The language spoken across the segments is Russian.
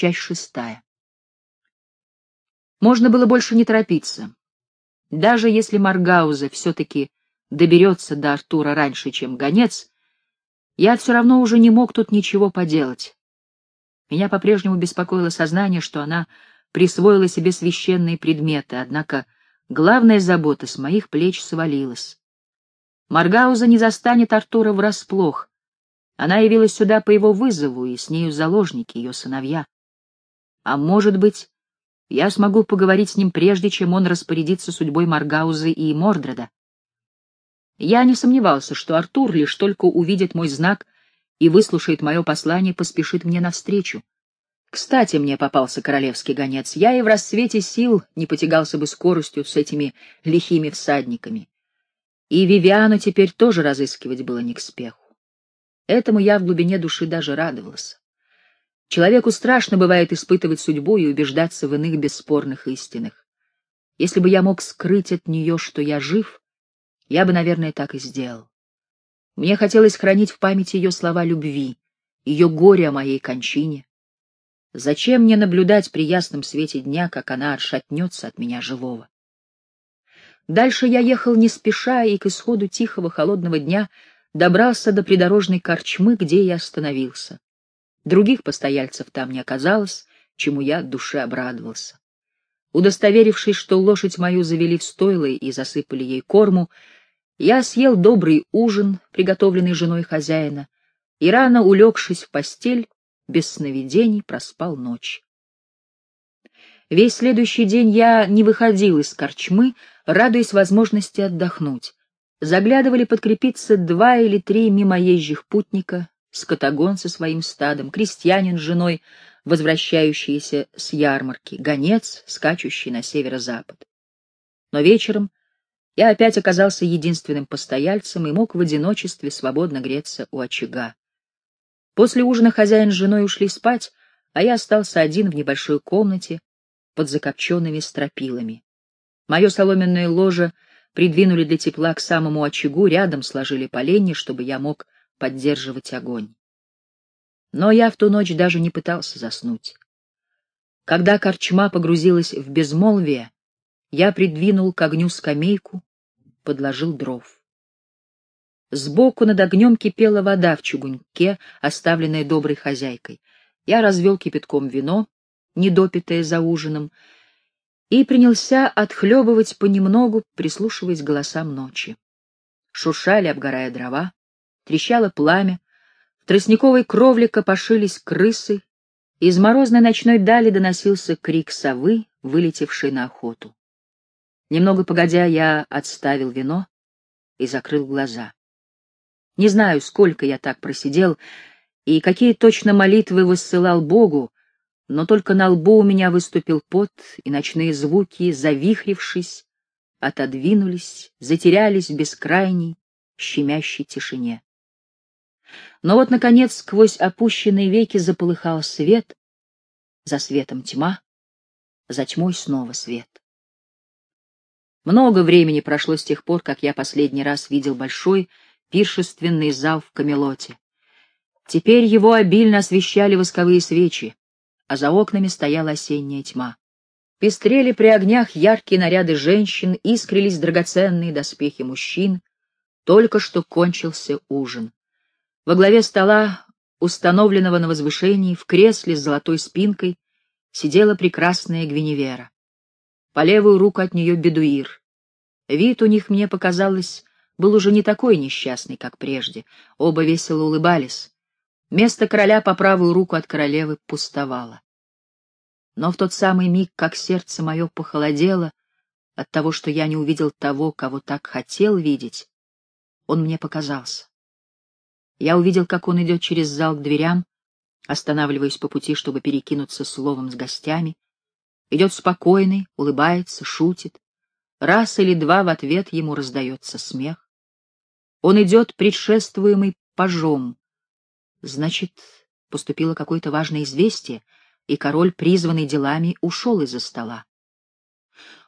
Часть шестая. Можно было больше не торопиться. Даже если Маргауза все-таки доберется до Артура раньше, чем гонец, я все равно уже не мог тут ничего поделать. Меня по-прежнему беспокоило сознание, что она присвоила себе священные предметы, однако главная забота с моих плеч свалилась. Маргауза не застанет Артура врасплох. Она явилась сюда по его вызову, и с нею заложники, ее сыновья. А может быть, я смогу поговорить с ним прежде, чем он распорядится судьбой Маргаузы и Мордреда. Я не сомневался, что Артур, лишь только увидит мой знак и выслушает мое послание, поспешит мне навстречу. Кстати, мне попался королевский гонец. Я и в рассвете сил не потягался бы скоростью с этими лихими всадниками. И Вивиану теперь тоже разыскивать было не к спеху. Этому я в глубине души даже радовался. Человеку страшно бывает испытывать судьбу и убеждаться в иных бесспорных истинах. Если бы я мог скрыть от нее, что я жив, я бы, наверное, так и сделал. Мне хотелось хранить в памяти ее слова любви, ее горе о моей кончине. Зачем мне наблюдать при ясном свете дня, как она отшатнется от меня живого? Дальше я ехал не спеша и к исходу тихого холодного дня добрался до придорожной корчмы, где я остановился. Других постояльцев там не оказалось, чему я от души обрадовался. Удостоверившись, что лошадь мою завели в стойло и засыпали ей корму, я съел добрый ужин, приготовленный женой хозяина, и рано улегшись в постель, без сновидений проспал ночь. Весь следующий день я не выходил из корчмы, радуясь возможности отдохнуть. Заглядывали подкрепиться два или три мимоезжих путника, скотогон со своим стадом, крестьянин с женой, возвращающиеся с ярмарки, гонец, скачущий на северо-запад. Но вечером я опять оказался единственным постояльцем и мог в одиночестве свободно греться у очага. После ужина хозяин с женой ушли спать, а я остался один в небольшой комнате под закопченными стропилами. Мое соломенное ложе придвинули для тепла к самому очагу, рядом сложили поленья, чтобы я мог поддерживать огонь. Но я в ту ночь даже не пытался заснуть. Когда корчма погрузилась в безмолвие, я придвинул к огню скамейку, подложил дров. Сбоку над огнем кипела вода в чугунке, оставленная доброй хозяйкой. Я развел кипятком вино, недопитое за ужином, и принялся отхлебывать понемногу, прислушиваясь к голосам ночи. Шуршали, обгорая дрова, трещало пламя, в тростниковой кровле копошились крысы, из морозной ночной дали доносился крик совы, вылетевшей на охоту. Немного погодя, я отставил вино и закрыл глаза. Не знаю, сколько я так просидел и какие точно молитвы высылал Богу, но только на лбу у меня выступил пот, и ночные звуки, завихрившись, отодвинулись, затерялись в бескрайней, щемящей тишине. Но вот, наконец, сквозь опущенные веки заполыхал свет, за светом тьма, за тьмой снова свет. Много времени прошло с тех пор, как я последний раз видел большой пиршественный зал в Камелоте. Теперь его обильно освещали восковые свечи, а за окнами стояла осенняя тьма. Пестрели при огнях яркие наряды женщин, искрились драгоценные доспехи мужчин. Только что кончился ужин. Во главе стола, установленного на возвышении, в кресле с золотой спинкой, сидела прекрасная Гвиневера. По левую руку от нее бедуир. Вид у них, мне показалось, был уже не такой несчастный, как прежде. Оба весело улыбались. Место короля по правую руку от королевы пустовало. Но в тот самый миг, как сердце мое похолодело от того, что я не увидел того, кого так хотел видеть, он мне показался. Я увидел, как он идет через зал к дверям, останавливаясь по пути, чтобы перекинуться словом с гостями. Идет спокойный, улыбается, шутит. Раз или два в ответ ему раздается смех. Он идет предшествуемый пажом. Значит, поступило какое-то важное известие, и король, призванный делами, ушел из-за стола.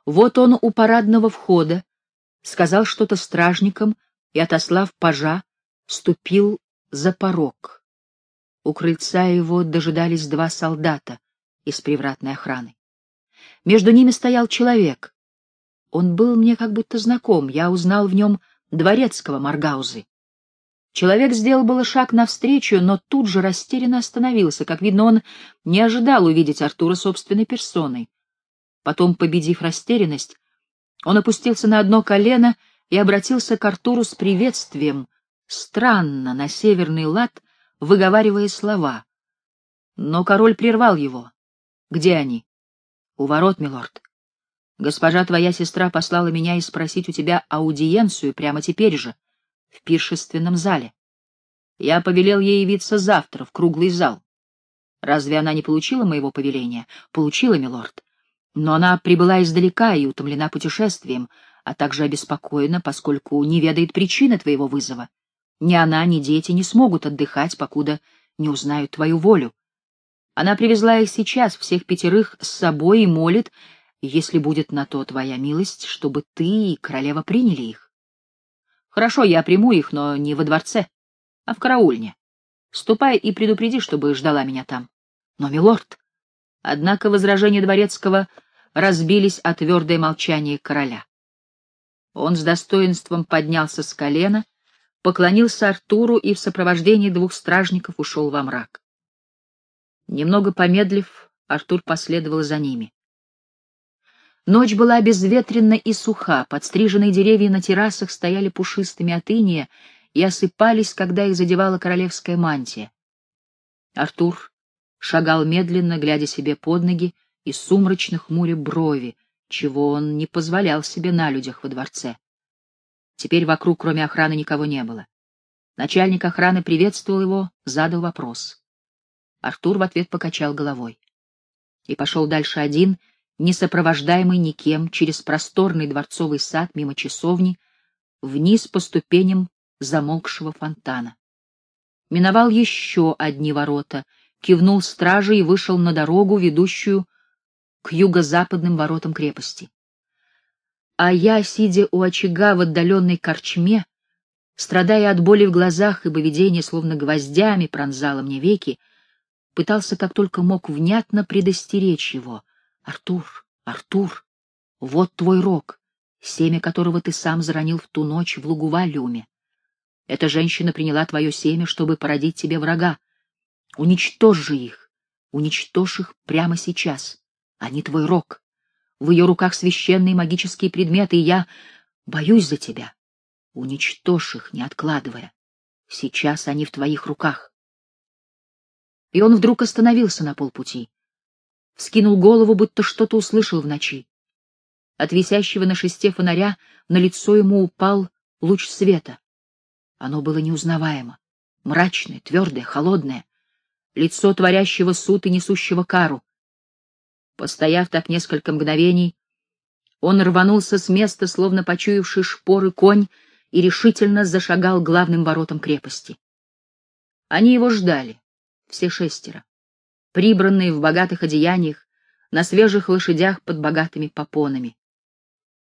Вот он у парадного входа, сказал что-то стражникам и, отослав пажа, ступил за порог. У крыльца его дожидались два солдата, из привратной охраны. Между ними стоял человек. Он был мне как будто знаком, я узнал в нем дворецкого Маргаузы. Человек сделал было шаг навстречу, но тут же растерянно остановился. Как видно, он не ожидал увидеть Артура собственной персоной. Потом, победив растерянность, он опустился на одно колено и обратился к Артуру с приветствием, странно, на северный лад, выговаривая слова. Но король прервал его. «Где они?» «У ворот, милорд. Госпожа твоя сестра послала меня и спросить у тебя аудиенцию прямо теперь же, в пиршественном зале. Я повелел ей явиться завтра в круглый зал. Разве она не получила моего повеления? Получила, милорд. Но она прибыла издалека и утомлена путешествием, а также обеспокоена, поскольку не ведает причины твоего вызова. Ни она, ни дети не смогут отдыхать, покуда не узнают твою волю. Она привезла их сейчас, всех пятерых, с собой и молит, если будет на то твоя милость, чтобы ты и королева приняли их. Хорошо, я приму их, но не во дворце, а в караульне. Ступай и предупреди, чтобы ждала меня там. Но, милорд... Однако возражения дворецкого разбились о твердое молчание короля. Он с достоинством поднялся с колена, поклонился Артуру и в сопровождении двух стражников ушел во мрак. Немного помедлив, Артур последовал за ними. Ночь была безветренна и суха, подстриженные деревья на террасах стояли пушистыми от иния и осыпались, когда их задевала королевская мантия. Артур шагал медленно, глядя себе под ноги и сумрачно хмуря брови, чего он не позволял себе на людях во дворце. Теперь вокруг, кроме охраны, никого не было. Начальник охраны приветствовал его, задал вопрос. Артур в ответ покачал головой. И пошел дальше один, не сопровождаемый никем, через просторный дворцовый сад мимо часовни, вниз по ступеням замолкшего фонтана. Миновал еще одни ворота, кивнул страже и вышел на дорогу, ведущую к юго-западным воротам крепости. А я, сидя у очага в отдаленной корчме, страдая от боли в глазах, ибо видение словно гвоздями пронзало мне веки, пытался как только мог внятно предостеречь его. «Артур, Артур, вот твой рог, семя которого ты сам заронил в ту ночь в лугу Валюме. Эта женщина приняла твое семя, чтобы породить тебе врага. Уничтожь же их, уничтожь их прямо сейчас. Они твой рог. В ее руках священные магические предметы, и я боюсь за тебя. Уничтожь их, не откладывая. Сейчас они в твоих руках. И он вдруг остановился на полпути. Вскинул голову, будто что-то услышал в ночи. От висящего на шесте фонаря на лицо ему упал луч света. Оно было неузнаваемо, мрачное, твердое, холодное, лицо творящего суд и несущего кару. Постояв так несколько мгновений, он рванулся с места, словно почуявший шпоры конь, и решительно зашагал главным воротам крепости. Они его ждали все шестеро, прибранные в богатых одеяниях, на свежих лошадях под богатыми попонами.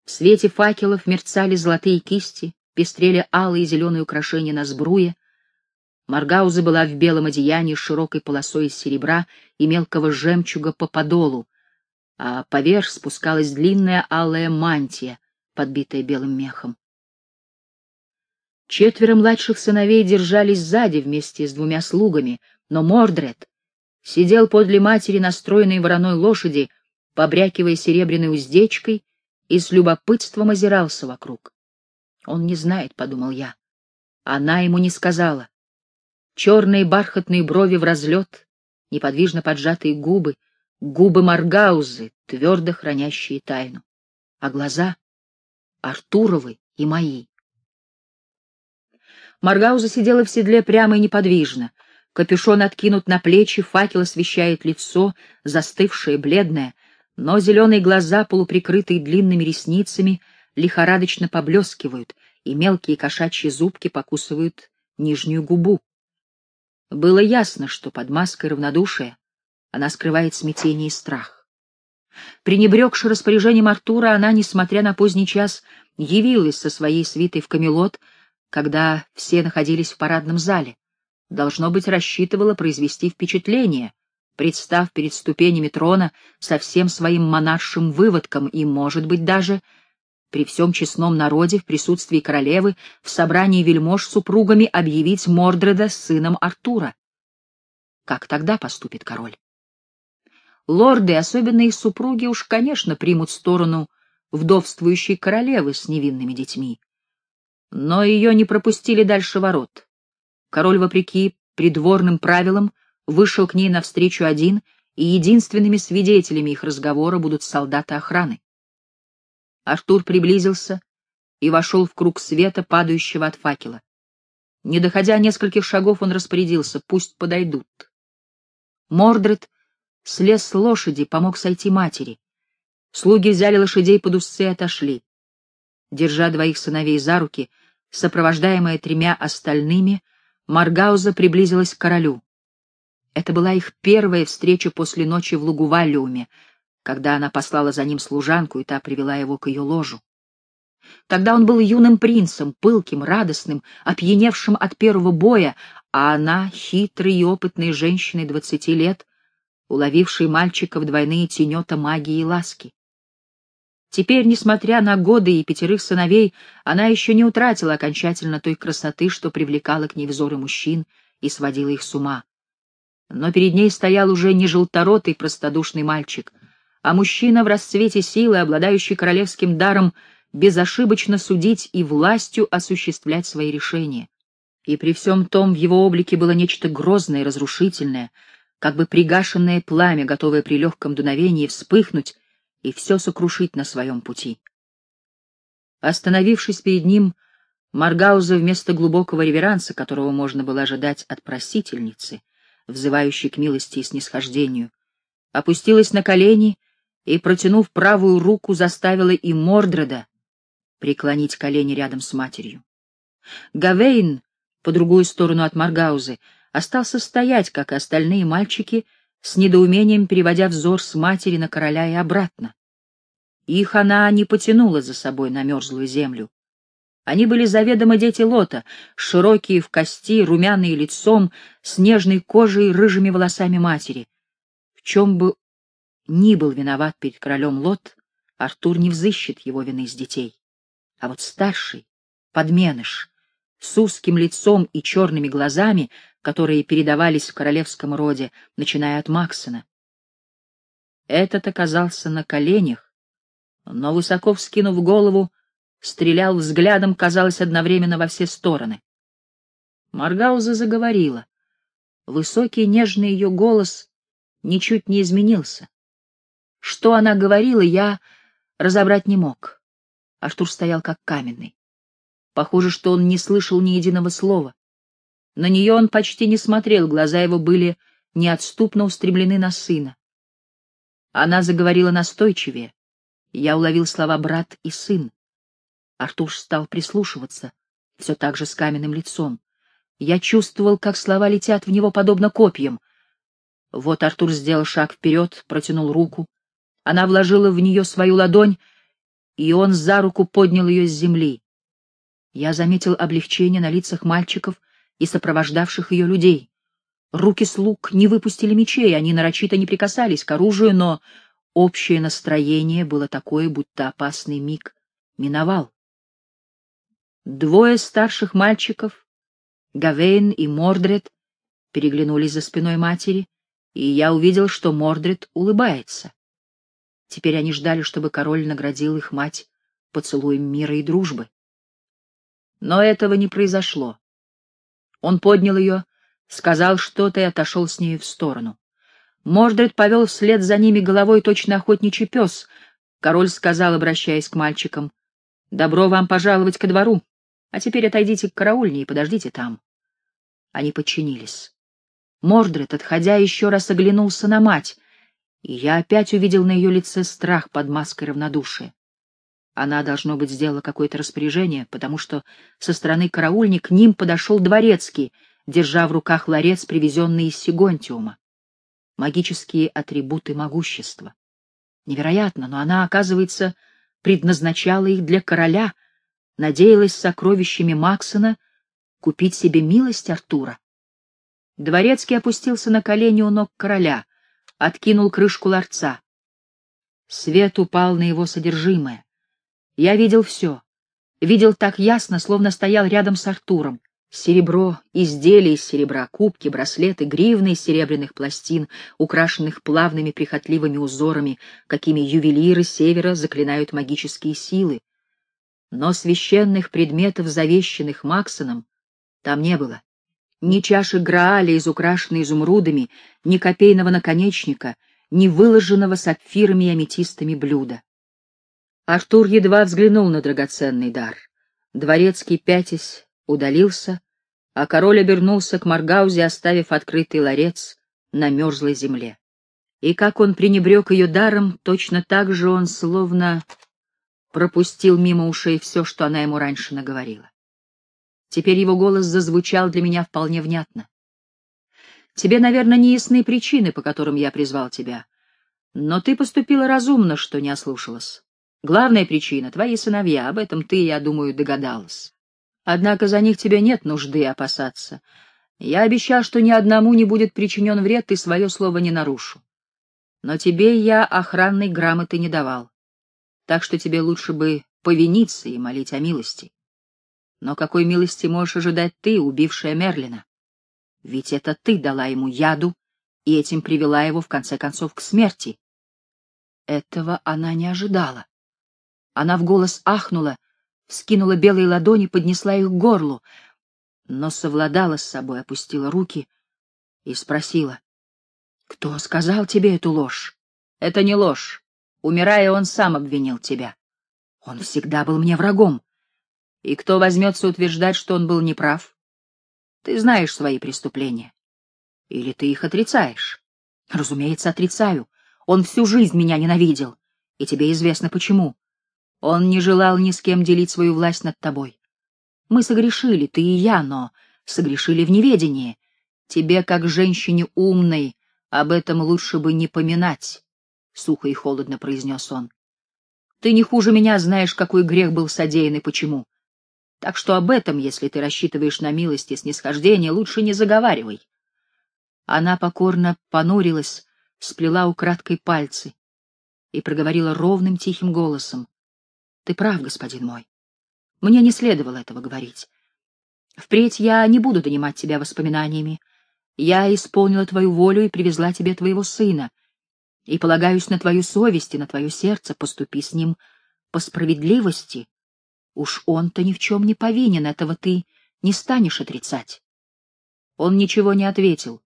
В свете факелов мерцали золотые кисти, пестрели алые и зеленые украшения на сбруе. Маргауза была в белом одеянии с широкой полосой из серебра и мелкого жемчуга по подолу, а поверх спускалась длинная алая мантия, подбитая белым мехом. Четверо младших сыновей держались сзади вместе с двумя слугами — но Мордред сидел подле матери, настроенной вороной лошади, побрякивая серебряной уздечкой, и с любопытством озирался вокруг. Он не знает, — подумал я. Она ему не сказала. Черные бархатные брови в разлет, неподвижно поджатые губы, губы Маргаузы, твердо хранящие тайну. А глаза — Артуровы и мои. Маргауза сидела в седле прямо и неподвижно, Капюшон откинут на плечи, факел освещает лицо, застывшее, бледное, но зеленые глаза, полуприкрытые длинными ресницами, лихорадочно поблескивают, и мелкие кошачьи зубки покусывают нижнюю губу. Было ясно, что под маской равнодушия она скрывает смятение и страх. Пренебрегши распоряжением Артура, она, несмотря на поздний час, явилась со своей свитой в Камелот, когда все находились в парадном зале должно быть, рассчитывала произвести впечатление, представ перед ступенями трона со всем своим монаршим выводком и, может быть, даже при всем честном народе, в присутствии королевы, в собрании вельмож супругами объявить Мордреда сыном Артура. Как тогда поступит король? Лорды, особенно их супруги, уж, конечно, примут сторону вдовствующей королевы с невинными детьми. Но ее не пропустили дальше ворот. Король, вопреки придворным правилам, вышел к ней навстречу один, и единственными свидетелями их разговора будут солдаты охраны. Артур приблизился и вошел в круг света, падающего от факела. Не доходя нескольких шагов, он распорядился, пусть подойдут. Мордред слез с лошади, помог сойти матери. Слуги взяли лошадей под узцы и отошли. Держа двоих сыновей за руки, сопровождаемая тремя остальными, Маргауза приблизилась к королю. Это была их первая встреча после ночи в Лугувалиуме, когда она послала за ним служанку, и та привела его к ее ложу. Тогда он был юным принцем, пылким, радостным, опьяневшим от первого боя, а она — хитрой и опытной женщиной двадцати лет, уловившей мальчика в двойные тенета магии и ласки. Теперь, несмотря на годы и пятерых сыновей, она еще не утратила окончательно той красоты, что привлекала к ней взоры мужчин и сводила их с ума. Но перед ней стоял уже не желторотый простодушный мальчик, а мужчина в расцвете силы, обладающий королевским даром безошибочно судить и властью осуществлять свои решения. И при всем том в его облике было нечто грозное и разрушительное, как бы пригашенное пламя, готовое при легком дуновении вспыхнуть и все сокрушить на своем пути. Остановившись перед ним, Маргауза вместо глубокого реверанса, которого можно было ожидать от просительницы, взывающей к милости и снисхождению, опустилась на колени и, протянув правую руку, заставила и Мордреда преклонить колени рядом с матерью. Гавейн, по другую сторону от Маргаузы, остался стоять, как и остальные мальчики, с недоумением переводя взор с матери на короля и обратно. Их она не потянула за собой на мерзлую землю. Они были заведомо дети Лота, широкие в кости, румяные лицом, с нежной кожей и рыжими волосами матери. В чем бы ни был виноват перед королем Лот, Артур не взыщет его вины с детей. А вот старший, подменыш, с узким лицом и черными глазами, которые передавались в королевском роде, начиная от Максона. Этот оказался на коленях, но, высоко вскинув голову, стрелял взглядом, казалось, одновременно во все стороны. Маргауза заговорила. Высокий нежный ее голос ничуть не изменился. Что она говорила, я разобрать не мог. Артур стоял как каменный. Похоже, что он не слышал ни единого слова. На нее он почти не смотрел, глаза его были неотступно устремлены на сына. Она заговорила настойчивее. Я уловил слова «брат» и «сын». Артур стал прислушиваться, все так же с каменным лицом. Я чувствовал, как слова летят в него подобно копьям. Вот Артур сделал шаг вперед, протянул руку. Она вложила в нее свою ладонь, и он за руку поднял ее с земли. Я заметил облегчение на лицах мальчиков и сопровождавших ее людей. Руки слуг не выпустили мечей, они нарочито не прикасались к оружию, но общее настроение было такое, будто опасный миг миновал. Двое старших мальчиков, Гавейн и Мордред, переглянулись за спиной матери, и я увидел, что Мордред улыбается. Теперь они ждали, чтобы король наградил их мать поцелуем мира и дружбы. Но этого не произошло. Он поднял ее, сказал что-то и отошел с ней в сторону. Мордред повел вслед за ними головой точно охотничий пес. Король сказал, обращаясь к мальчикам, «Добро вам пожаловать ко двору. А теперь отойдите к караульне и подождите там. Они подчинились. Мордред, отходя, еще раз оглянулся на мать, и я опять увидел на ее лице страх под маской равнодушия. Она, должно быть, сделала какое-то распоряжение, потому что со стороны караульни к ним подошел дворецкий, держа в руках ларец, привезенный из Сигонтиума. Магические атрибуты могущества. Невероятно, но она, оказывается, предназначала их для короля, надеялась сокровищами Максона купить себе милость Артура. Дворецкий опустился на колени у ног короля. Откинул крышку ларца. Свет упал на его содержимое. Я видел все. Видел так ясно, словно стоял рядом с Артуром. Серебро, изделия из серебра, кубки, браслеты, гривны из серебряных пластин, украшенных плавными прихотливыми узорами, какими ювелиры севера заклинают магические силы. Но священных предметов, завещанных Максоном, там не было. Ни чаши Грааля из украшенной изумрудами, ни копейного наконечника, ни выложенного сапфирами и аметистами блюда. Артур едва взглянул на драгоценный дар. Дворецкий, пятясь, удалился, а король обернулся к Маргаузе, оставив открытый ларец на мерзлой земле. И как он пренебрег ее даром, точно так же он словно пропустил мимо ушей все, что она ему раньше наговорила. Теперь его голос зазвучал для меня вполне внятно. Тебе, наверное, не ясны причины, по которым я призвал тебя, но ты поступила разумно, что не ослушалась. Главная причина — твои сыновья, об этом ты, я думаю, догадалась. Однако за них тебе нет нужды опасаться. Я обещал, что ни одному не будет причинен вред, и свое слово не нарушу. Но тебе я охранной грамоты не давал, так что тебе лучше бы повиниться и молить о милости. Но какой милости можешь ожидать ты, убившая Мерлина? Ведь это ты дала ему яду и этим привела его, в конце концов, к смерти. Этого она не ожидала. Она в голос ахнула, вскинула белые ладони, поднесла их к горлу, но совладала с собой, опустила руки и спросила. — Кто сказал тебе эту ложь? — Это не ложь. Умирая, он сам обвинил тебя. Он всегда был мне врагом. И кто возьмется утверждать, что он был неправ? Ты знаешь свои преступления. Или ты их отрицаешь? Разумеется, отрицаю. Он всю жизнь меня ненавидел. И тебе известно почему. Он не желал ни с кем делить свою власть над тобой. Мы согрешили, ты и я, но согрешили в неведении. Тебе, как женщине умной, об этом лучше бы не поминать, — сухо и холодно произнес он. Ты не хуже меня знаешь, какой грех был содеян и почему. Так что об этом, если ты рассчитываешь на милость и снисхождение, лучше не заговаривай. Она покорно понурилась, сплела украдкой пальцы и проговорила ровным тихим голосом. Ты прав, господин мой. Мне не следовало этого говорить. Впредь я не буду донимать тебя воспоминаниями. Я исполнила твою волю и привезла тебе твоего сына. И полагаюсь на твою совесть и на твое сердце, поступи с ним по справедливости. Уж он-то ни в чем не повинен, этого ты не станешь отрицать. Он ничего не ответил.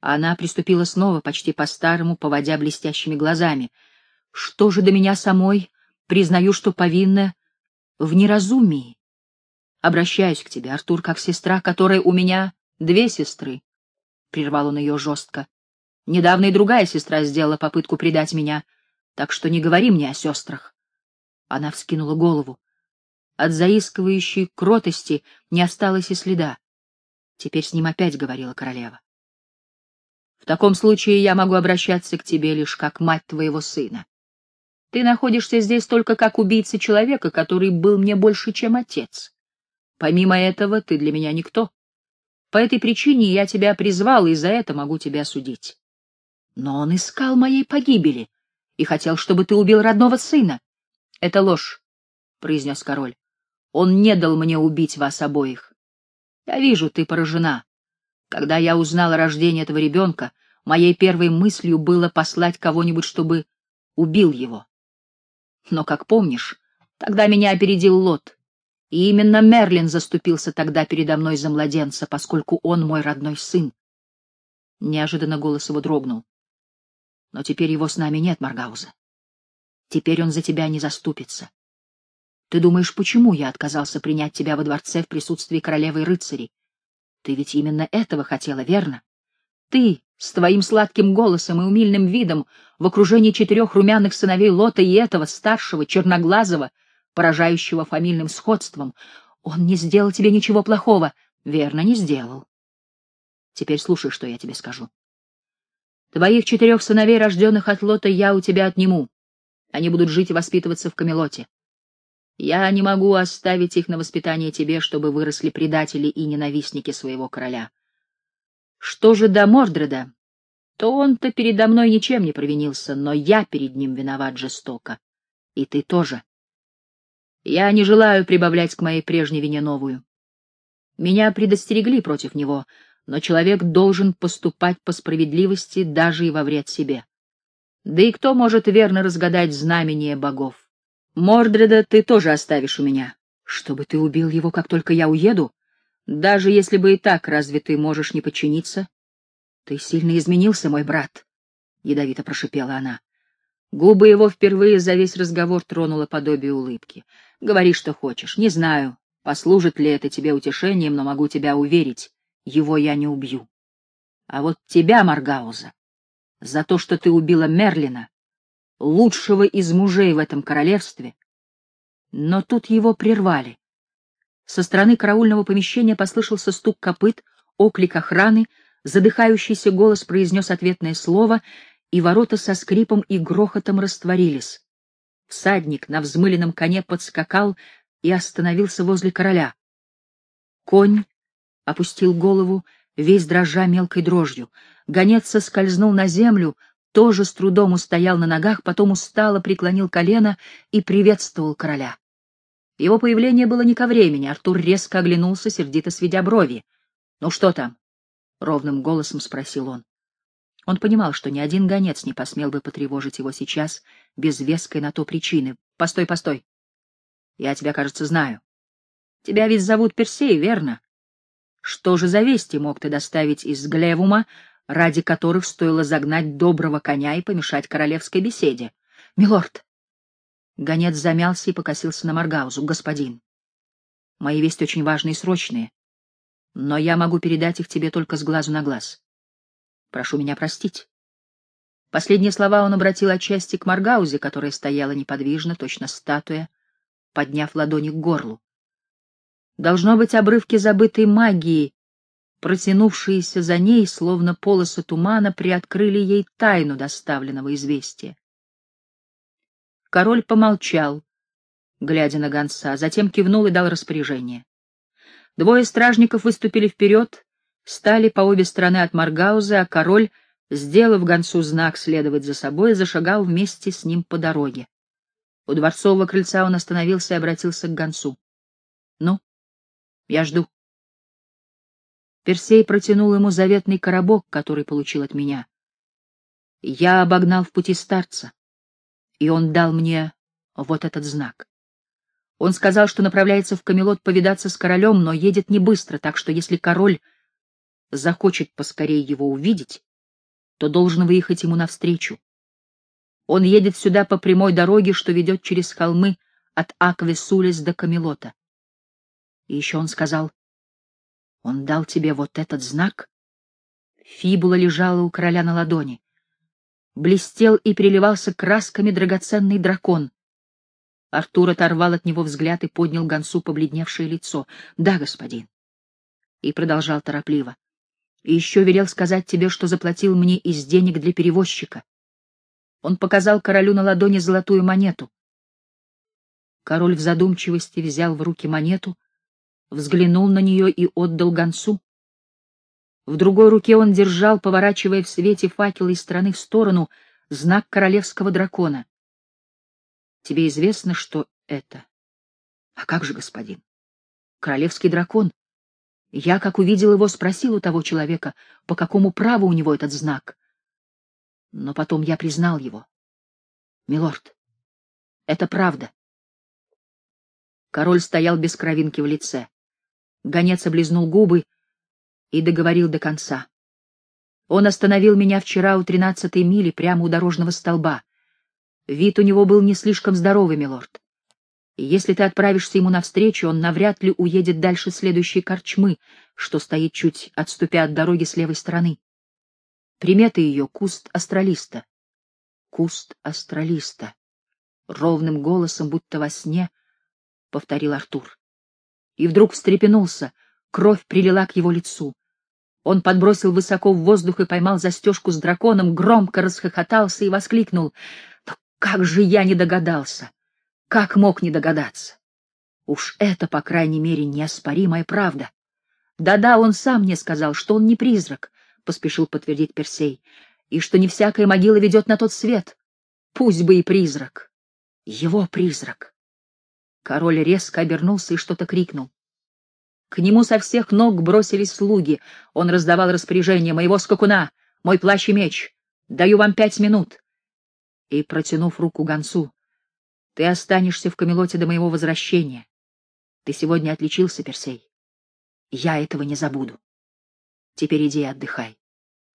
Она приступила снова, почти по-старому, поводя блестящими глазами. Что же до меня самой, Признаю, что повинна в неразумии. Обращаюсь к тебе, Артур, как сестра, которая у меня две сестры. Прервал он ее жестко. Недавно и другая сестра сделала попытку предать меня, так что не говори мне о сестрах. Она вскинула голову. От заискивающей кротости не осталось и следа. Теперь с ним опять говорила королева. В таком случае я могу обращаться к тебе лишь как мать твоего сына. Ты находишься здесь только как убийца человека, который был мне больше, чем отец. Помимо этого, ты для меня никто. По этой причине я тебя призвал, и за это могу тебя судить. Но он искал моей погибели и хотел, чтобы ты убил родного сына. — Это ложь, — произнес король. — Он не дал мне убить вас обоих. Я вижу, ты поражена. Когда я узнал о рождении этого ребенка, моей первой мыслью было послать кого-нибудь, чтобы убил его. Но, как помнишь, тогда меня опередил Лот. И именно Мерлин заступился тогда передо мной за младенца, поскольку он мой родной сын. Неожиданно голос его дрогнул. Но теперь его с нами нет, Маргауза. Теперь он за тебя не заступится. Ты думаешь, почему я отказался принять тебя во дворце в присутствии королевы и рыцарей? Ты ведь именно этого хотела, верно? Ты с твоим сладким голосом и умильным видом в окружении четырех румяных сыновей Лота и этого старшего, черноглазого, поражающего фамильным сходством. Он не сделал тебе ничего плохого. Верно, не сделал. Теперь слушай, что я тебе скажу. Твоих четырех сыновей, рожденных от Лота, я у тебя отниму. Они будут жить и воспитываться в Камелоте. Я не могу оставить их на воспитание тебе, чтобы выросли предатели и ненавистники своего короля. Что же до Мордреда, то он-то передо мной ничем не провинился, но я перед ним виноват жестоко. И ты тоже. Я не желаю прибавлять к моей прежней вине новую. Меня предостерегли против него, но человек должен поступать по справедливости даже и во вред себе. Да и кто может верно разгадать знамение богов? Мордреда ты тоже оставишь у меня, чтобы ты убил его, как только я уеду? Даже если бы и так, разве ты можешь не подчиниться? Ты сильно изменился, мой брат, — ядовито прошипела она. Губы его впервые за весь разговор тронуло подобие улыбки. Говори, что хочешь. Не знаю, послужит ли это тебе утешением, но могу тебя уверить, его я не убью. А вот тебя, Маргауза, за то, что ты убила Мерлина, лучшего из мужей в этом королевстве. Но тут его прервали. Со стороны караульного помещения послышался стук копыт, оклик охраны, задыхающийся голос произнес ответное слово, и ворота со скрипом и грохотом растворились. Всадник на взмыленном коне подскакал и остановился возле короля. Конь опустил голову, весь дрожа мелкой дрожью. Гонец соскользнул на землю, тоже с трудом устоял на ногах, потом устало преклонил колено и приветствовал короля. Его появление было не ко времени, Артур резко оглянулся, сердито сведя брови. — Ну что там? — ровным голосом спросил он. Он понимал, что ни один гонец не посмел бы потревожить его сейчас без веской на то причины. — Постой, постой. Я тебя, кажется, знаю. Тебя ведь зовут Персей, верно? Что же за вести мог ты доставить из Глевума, ради которых стоило загнать доброго коня и помешать королевской беседе? Милорд! Гонец замялся и покосился на Маргаузу. Господин, мои вести очень важные и срочные, но я могу передать их тебе только с глазу на глаз. Прошу меня простить. Последние слова он обратил отчасти к Маргаузе, которая стояла неподвижно, точно статуя, подняв ладони к горлу. Должно быть, обрывки забытой магии, протянувшиеся за ней, словно полосы тумана, приоткрыли ей тайну доставленного известия. Король помолчал, глядя на гонца, затем кивнул и дал распоряжение. Двое стражников выступили вперед, стали по обе стороны от Маргауза, а король, сделав гонцу знак следовать за собой, зашагал вместе с ним по дороге. У дворцового крыльца он остановился и обратился к гонцу. — Ну, я жду. Персей протянул ему заветный коробок, который получил от меня. Я обогнал в пути старца, и он дал мне вот этот знак. Он сказал, что направляется в Камелот повидаться с королем, но едет не быстро, так что если король захочет поскорее его увидеть, то должен выехать ему навстречу. Он едет сюда по прямой дороге, что ведет через холмы от Аквесулис до Камелота. И еще он сказал, «Он дал тебе вот этот знак?» Фибула лежала у короля на ладони. Блестел и переливался красками драгоценный дракон. Артур оторвал от него взгляд и поднял гонцу побледневшее лицо. «Да, господин». И продолжал торопливо. «И еще велел сказать тебе, что заплатил мне из денег для перевозчика». Он показал королю на ладони золотую монету. Король в задумчивости взял в руки монету — взглянул на нее и отдал гонцу. В другой руке он держал, поворачивая в свете факела из стороны в сторону, знак королевского дракона. Тебе известно, что это? А как же, господин? Королевский дракон. Я, как увидел его, спросил у того человека, по какому праву у него этот знак. Но потом я признал его. Милорд, это правда. Король стоял без кровинки в лице. Гонец облизнул губы и договорил до конца. Он остановил меня вчера у тринадцатой мили прямо у дорожного столба. Вид у него был не слишком здоровый, милорд. Если ты отправишься ему навстречу, он навряд ли уедет дальше следующей корчмы, что стоит чуть отступя от дороги с левой стороны. Примета ее — куст астралиста. Куст астралиста. Ровным голосом, будто во сне, — повторил Артур и вдруг встрепенулся, кровь прилила к его лицу. Он подбросил высоко в воздух и поймал застежку с драконом, громко расхохотался и воскликнул. «Да как же я не догадался! Как мог не догадаться? Уж это, по крайней мере, неоспоримая правда. Да-да, он сам мне сказал, что он не призрак, — поспешил подтвердить Персей. и что не всякая могила ведет на тот свет. Пусть бы и призрак. Его призрак. Король резко обернулся и что-то крикнул. К нему со всех ног бросились слуги. Он раздавал распоряжение моего скакуна, мой плащ и меч. Даю вам пять минут. И, протянув руку гонцу, ты останешься в Камелоте до моего возвращения. Ты сегодня отличился, Персей. Я этого не забуду. Теперь иди и отдыхай.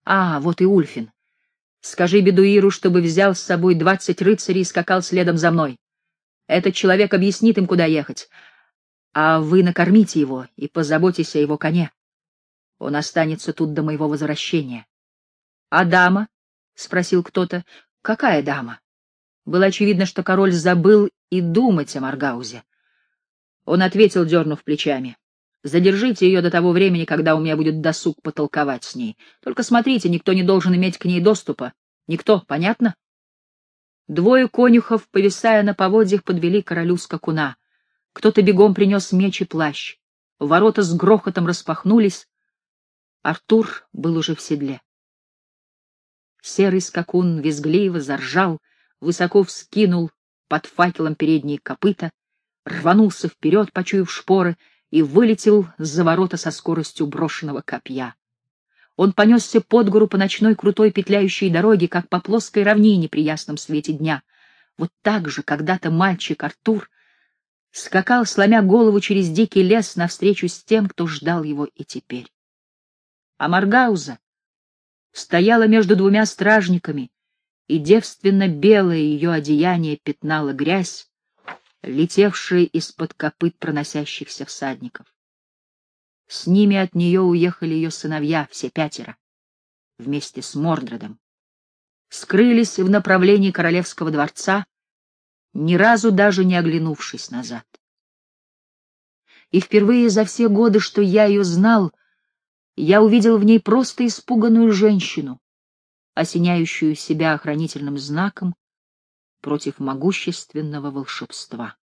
А, вот и Ульфин. Скажи Бедуиру, чтобы взял с собой двадцать рыцарей и скакал следом за мной. Этот человек объяснит им, куда ехать, а вы накормите его и позаботьтесь о его коне. Он останется тут до моего возвращения. — А дама? — спросил кто-то. — Какая дама? Было очевидно, что король забыл и думать о Маргаузе. Он ответил, дернув плечами. — Задержите ее до того времени, когда у меня будет досуг потолковать с ней. Только смотрите, никто не должен иметь к ней доступа. Никто, понятно? Двое конюхов, повисая на поводьях, подвели королю скакуна — кто-то бегом принес меч и плащ. Ворота с грохотом распахнулись. Артур был уже в седле. Серый скакун визгливо заржал, высоко вскинул под факелом передние копыта, рванулся вперед, почуяв шпоры, и вылетел за ворота со скоростью брошенного копья. Он понесся под гору по ночной крутой петляющей дороге, как по плоской равнине при ясном свете дня. Вот так же когда-то мальчик Артур скакал, сломя голову через дикий лес навстречу с тем, кто ждал его и теперь. А Маргауза стояла между двумя стражниками, и девственно белое ее одеяние пятнало грязь, летевшая из-под копыт проносящихся всадников. С ними от нее уехали ее сыновья, все пятеро, вместе с Мордредом. Скрылись в направлении королевского дворца, ни разу даже не оглянувшись назад. И впервые за все годы, что я ее знал, я увидел в ней просто испуганную женщину, осеняющую себя охранительным знаком против могущественного волшебства.